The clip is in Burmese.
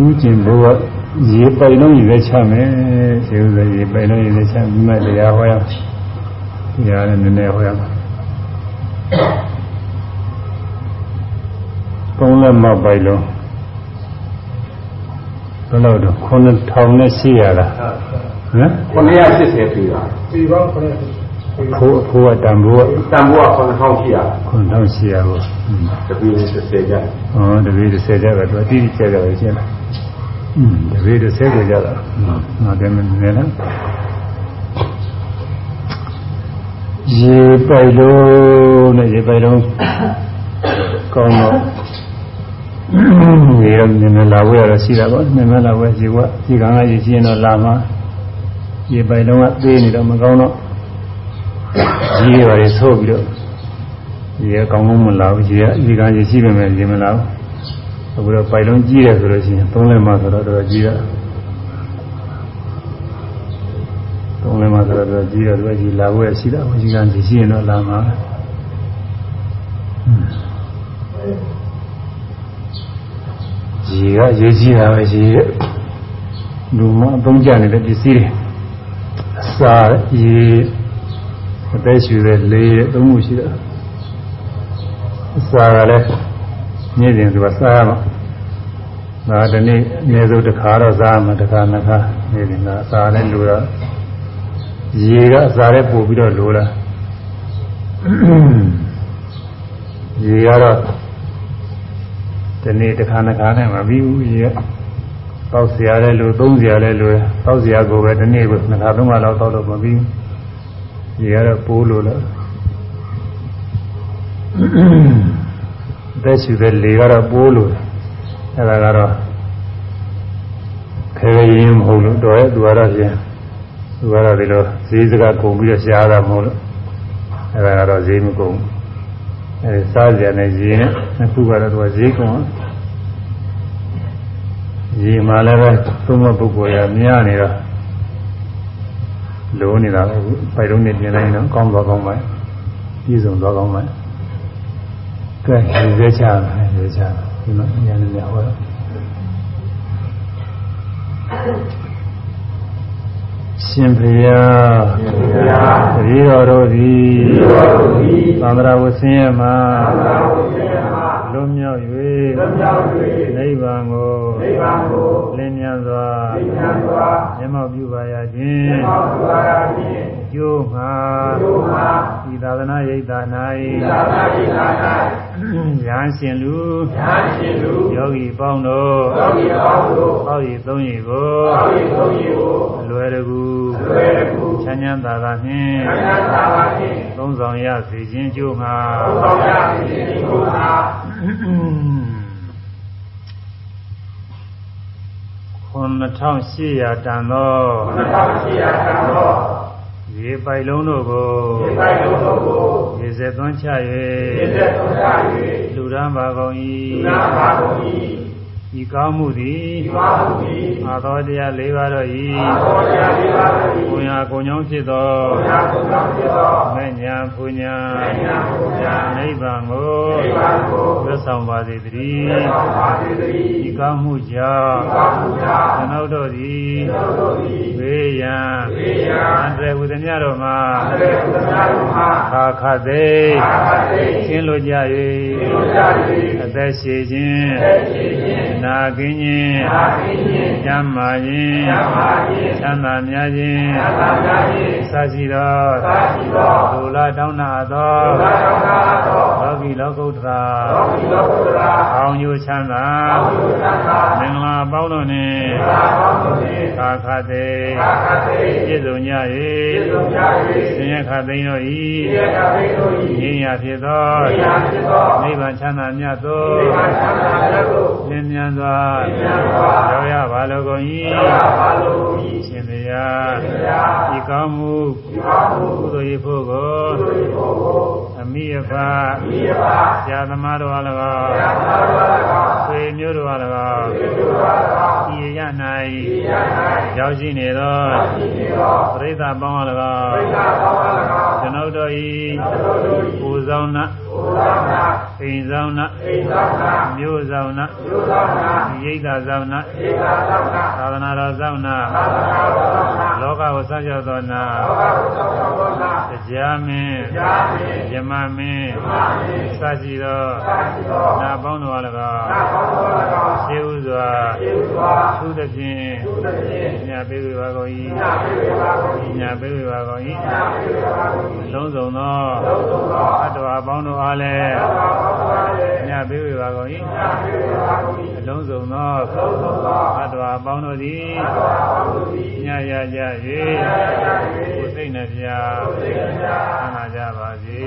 ဦးကျင်ဘုရားရေပိုင်လုံးရည်ပဲချမယ်ခြေဥစွာရေပိုင်လုံးရည်ပဲချပြီးမှတရားဟောရတရားလည်းနည်းနည်းဟောရမှာကုန်းလက်မပိုင်လုံးဘယ်လိုတော့9000နဲ့ရှိရလားဟမ်980ပြီပါဒီပေါင်း900ဖိုးဖိုးကတန်ဖိုးကတန်ဖိုးက9000ရှိရ9000ရှိရကိုတပည့်30ကျဟောတပည့်30ကျကတော့အတိအကျကျပဲရှင်းလား อืมတပည့်30ကိုကြတာငါတယ်မနေလားရေပိုက်လုံးနဲ့ရေပိုက်လုံးကောင်းတော့ရေရမြင်လာဝဲရရှိတာပေါ့မြင်လာဝဲရေဝရေကံကရေရှိရင်တော့လာမှာရေပိုက်လုံးကသေးနေတော့မကောင်းတော့ရေရရဆိုးပြီးတော့ရေကောင်းကောင်းမလာဘူးရေရေကံရေရှိပေမဲ့ရေမလာဘူး အခုတော့ပိုက်လုံးကြီးတယ်ဆိုလို့ရှိရင်သုံးလက်မှဆိုတော့တော်ကြီးတာသုံးလက်မှဆိုတော့တော်ကြီးတော့သူကကြီးလာဝဲရှိတာရေကံရေရှိရင်တော့လာမှာရေကရေကြီးတာပဲရေလူမအသုံးကြနေတဲ့ပစ္စည်းတွေအစာရေအသက်ရှူတဲ့လေသုံးမှုရှိတာအစာကလည်း နေ့စဉ်သူကစားရမှာဒါတနေ့အနည်းဆုံးတစ်ခါတော့စားမှာတစ်ခါနှစ်ခါနေ့စဉ်ကအစာလည်းလိုတော့ရေကအစာလည်းပို့ပြီးတော့လိုလားရေကတော့ဒီနေ့တစ်ခါနှစ်ခါနဲ့မပြီးဘူးရေတောက်เสียလဲလို့သုံးเสียလဲလို့တောက်เสียကိုပဲဒီနေ့ကိုနှစ်ခါသုံးခါလောက်တောက်တော့မပြီးရေကတော့ပိုးလို့လား သက်ရှူတဲ့လေကတော့ပိုးလို့အဲ့ဒါကတော့ခဲရင်မဟုတ်လို့တော်ရဲ့သူကတော့ပြင်သူကတော့ဒီလိုဈေးစကားကုန်ပြီးတော့ရှားတာမဟုတ်လို့အဲ့ဒါကတော့ဈေးမကုန်ဘူးအဲစားကြတဲ့ရေနဲ့အခုကတော့သူကဈေးကုန်ရေမှလည်းပဲသုံးမပုဂ္ဂိုလ်ရမြားနေတော့လုံးနေတာပဲပိုက်လုံးနဲ့ပြင်လိုက်တော့ကောင်းသွားကောင်းပါပြည်စုံသွားကောင်းပါ ကဲရေစဲချတယ်ရေချဒီမှာညနေညဟောရှင်ဘုရားရှင်ဘုရားတတိတော်တို့သည်တတိတော်တို့သည်သံဃာဝဆင်းရဲမှာသံဃာဝဆင်းရဲမှာလွတ်မြောက်၍လွတ်မြောက်၍နိဗ္ဗာန်ကိုနိဗ္ဗာန်ကိုလင်းမြန်စွာလင်းမြန်စွာမျက်မှောက်ပြုပါရခြင်းမျက်မှောက်ပြုပါရခြင်းကျိုးမှာကျိုးမှာဤသာသနာရိပ်သာ၌ဤသာသနာရိပ်သာ၌ ရဟန်းရှင်လူရဟန်းရှင်လူယောဂီပေါင်းတို့ယောဂီပေါင်းတို့ဟောဤသုံးရည်ကိုဟောဤသုံးရည်ကိုအလွယ်တကူအလွယ်တကူချမ်းချမ်းသာသာနှင့်ချမ်းချမ်းသာသာနှင့်သုံးဆောင်ရစေခြင်းကျိုးမှာသုံးဆောင်ရစေခြင်းကျိုးမှာ9800တန်သော9800တန်သော ရေပိုက်လုံးတို့ကိုရေပိုက်လုံးတို့ကိုရေစက်သွန်းချ၍ရေစက်သွန်းချ၍လူရန်ပါကုန်၏လူရန်ပါကုန်၏ဤကောင်းမှုသည်ဤကောင်းမှုသည်အာသောတရား၄ပါးတို့၏အာသောတရား၄ပါးတို့၏ကိုညာကိုညောင်းဖြစ်သောကိုညာကိုညောင်းဖြစ်သောမေညာပူညာမေညာပူညာနိဗ္ဗာန်ကိုနိဗ္ဗာန်ကို သက်ဆောင်ပါစေတည်းသက်ဆောင်ပါစေတည်းဤကောင်းမှုကြောင့်ဤကောင်းမှုကြောင့်ကျွန်ုပ်တို့သည်ကျွန်ုပ်တို့သည်ဘေးရန်ဘေးရန်အန္တရာယ်ဟူသည်များတို့မှာအန္တရာယ်ဟူသည်များတို့မှာခါခသိခါခသိရှင်းလို့ကြ၍ရှင်းလို့ကြ၍အသက်ရှိခြင်းအသက်ရှိခြင်းနာကင်းခြင်းနာကင်းခြင်းကျမ်းမာခြင်းကျမ်းမာခြင်းချမ်းသာများခြင်းချမ်းသာများခြင်းစရှိသောစရှိသောဒုလတောင်းနာသောဒုလတောင်းနာသောလောကီလောကုတ္တရာလောကီလောကုတ္တရာအောင်ညိုချမ်းသာအောင်ညိုချမ်းသာမင်္ဂလာပေါင်းတို့နှင့်မင်္ဂလာပေါင်းတို့နှင့်သာခတေသာခတေပြည့်စုံကြ၍ပြည့်စုံကြ၍ဆင်းရဲခသိန်းတို့၏ဆင်းရဲခသိန်းတို့၏ဉာဏ်ရဖြစ်သောဉာဏ်ရဖြစ်သောနိဗ္ဗာန်ချမ်းသာမြတ်သောနိဗ္ဗာန်ချမ်းသာမြတ်သောလင်းမြန်စွာရောက်ရပါလိုကုန်၏ရှင်ဘု ရားဤကောင်းမှုကုသိုလ်ရဖို့ကိုအမိယဖဆရာသမားတော်၎င်းဆွေမျိုးတော်၎င်းဤရ၌ရောက်ရှိနေသောပရိသတ်ပေါင်း၎င်းကျွန်ုပ်တို့၏ပူဇော င်းနာအိမ်ဆောင်နာမြို့ဆောင်နာရိတ်သာဆောင်နာသာသနာတော်ဆောင်နာလောကကိုစောင့်ရှောက်သောနာတရားမင်းယမမင်းစရှိသောနာပေါင်းတော်၎င်းရှေးဥစွာသုသဖြင့်ညာပေးဝေပါကုန်၏ညာပေးဝေပါကုန်၏လုံးစုံသောအတ္တဝါပေါင်းတို့အားလည်းညာပေးဝေပါကုန်၏အလုံးစုံသောအတ္တဝါပေါင်းတို့သည်ညာရကြ၍ကိုယ်စိတ်နှပြသနာကြပါစေ